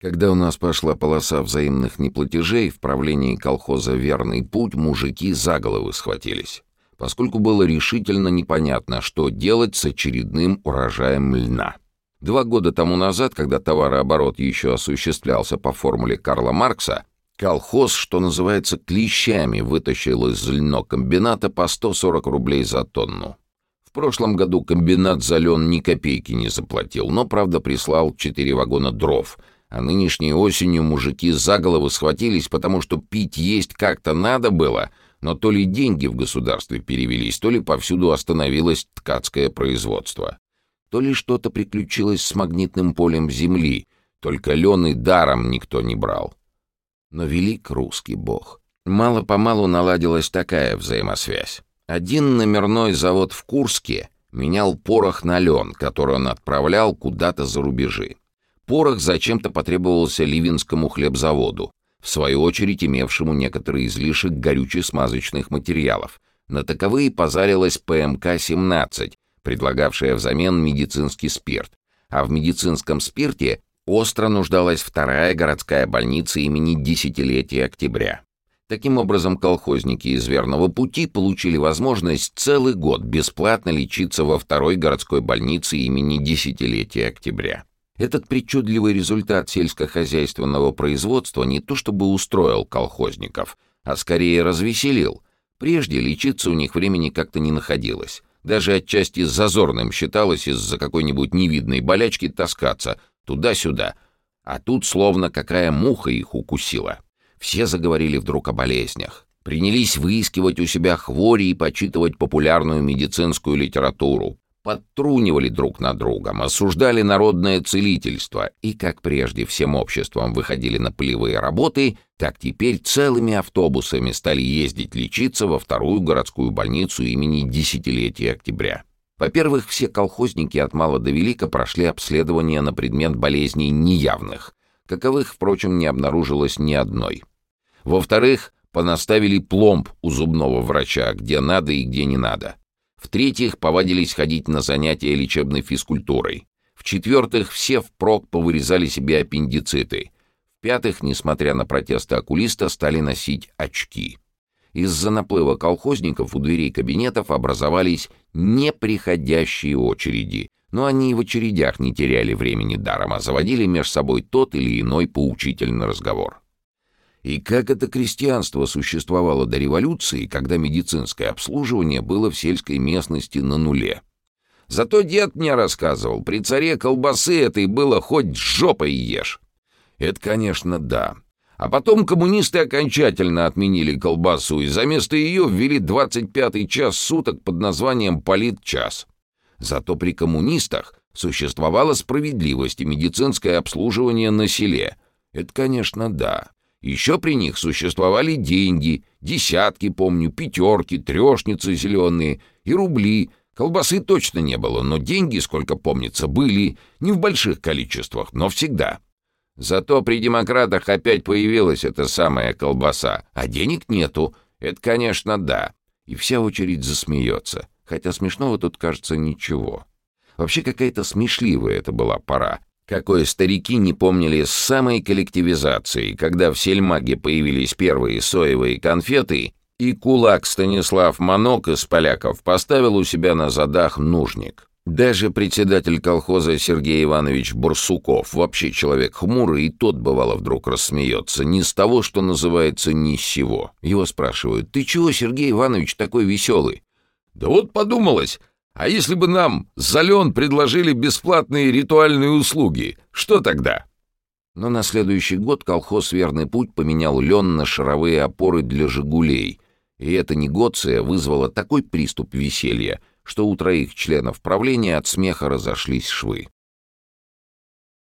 Когда у нас пошла полоса взаимных неплатежей, в правлении колхоза «Верный путь» мужики за головы схватились, поскольку было решительно непонятно, что делать с очередным урожаем льна. Два года тому назад, когда товарооборот еще осуществлялся по формуле Карла Маркса, колхоз, что называется, клещами вытащил из льнокомбината по 140 рублей за тонну. В прошлом году комбинат за лен ни копейки не заплатил, но, правда, прислал четыре вагона дров, а нынешней осенью мужики за голову схватились, потому что пить есть как-то надо было, но то ли деньги в государстве перевелись, то ли повсюду остановилось ткацкое производство то ли что-то приключилось с магнитным полем Земли, только лен и даром никто не брал. Но велик русский бог. Мало-помалу наладилась такая взаимосвязь. Один номерной завод в Курске менял порох на лен, который он отправлял куда-то за рубежи. Порох зачем-то потребовался Ливинскому хлебзаводу, в свою очередь имевшему некоторый излишек горюче-смазочных материалов. На таковые позарилась ПМК-17, предлагавшая взамен медицинский спирт, а в медицинском спирте остро нуждалась вторая городская больница имени Десятилетия Октября. Таким образом, колхозники из Верного пути получили возможность целый год бесплатно лечиться во второй городской больнице имени Десятилетия Октября. Этот причудливый результат сельскохозяйственного производства не то чтобы устроил колхозников, а скорее развеселил. Прежде лечиться у них времени как-то не находилось. Даже отчасти зазорным считалось из-за какой-нибудь невидной болячки таскаться туда-сюда. А тут словно какая муха их укусила. Все заговорили вдруг о болезнях. Принялись выискивать у себя хвори и почитывать популярную медицинскую литературу подтрунивали друг над другом, осуждали народное целительство и, как прежде всем обществом выходили на полевые работы, так теперь целыми автобусами стали ездить лечиться во вторую городскую больницу имени Десятилетия Октября. Во-первых, все колхозники от мала до велика прошли обследование на предмет болезней неявных, каковых, впрочем, не обнаружилось ни одной. Во-вторых, понаставили пломб у зубного врача, где надо и где не надо. В-третьих, повадились ходить на занятия лечебной физкультурой. В-четвертых, все впрок повырезали себе аппендициты. В-пятых, несмотря на протесты окулиста, стали носить очки. Из-за наплыва колхозников у дверей кабинетов образовались неприходящие очереди, но они и в очередях не теряли времени даром, а заводили между собой тот или иной поучительный разговор. И как это крестьянство существовало до революции, когда медицинское обслуживание было в сельской местности на нуле. Зато дед мне рассказывал, при царе колбасы этой было хоть жопой ешь. Это, конечно, да. А потом коммунисты окончательно отменили колбасу и за место ее ввели 25-й час суток под названием «Политчас». Зато при коммунистах существовала справедливость и медицинское обслуживание на селе. Это, конечно, да. Еще при них существовали деньги, десятки, помню, пятерки, трешницы зеленые и рубли. Колбасы точно не было, но деньги, сколько помнится, были, не в больших количествах, но всегда. Зато при демократах опять появилась эта самая колбаса, а денег нету. Это, конечно, да. И вся очередь засмеется, хотя смешного тут, кажется, ничего. Вообще какая-то смешливая это была пора какой старики не помнили с самой коллективизацией, когда в сельмаге появились первые соевые конфеты, и кулак Станислав Манок из поляков поставил у себя на задах нужник. Даже председатель колхоза Сергей Иванович Бурсуков, вообще человек хмурый, и тот, бывало, вдруг рассмеется. Не с того, что называется, ни с сего. Его спрашивают, «Ты чего, Сергей Иванович, такой веселый?» «Да вот подумалось, а если бы нам за лен предложили бесплатные ритуальные услуги, что тогда? Но на следующий год колхоз «Верный путь» поменял лен на шаровые опоры для «Жигулей», и эта негоция вызвала такой приступ веселья, что у троих членов правления от смеха разошлись швы.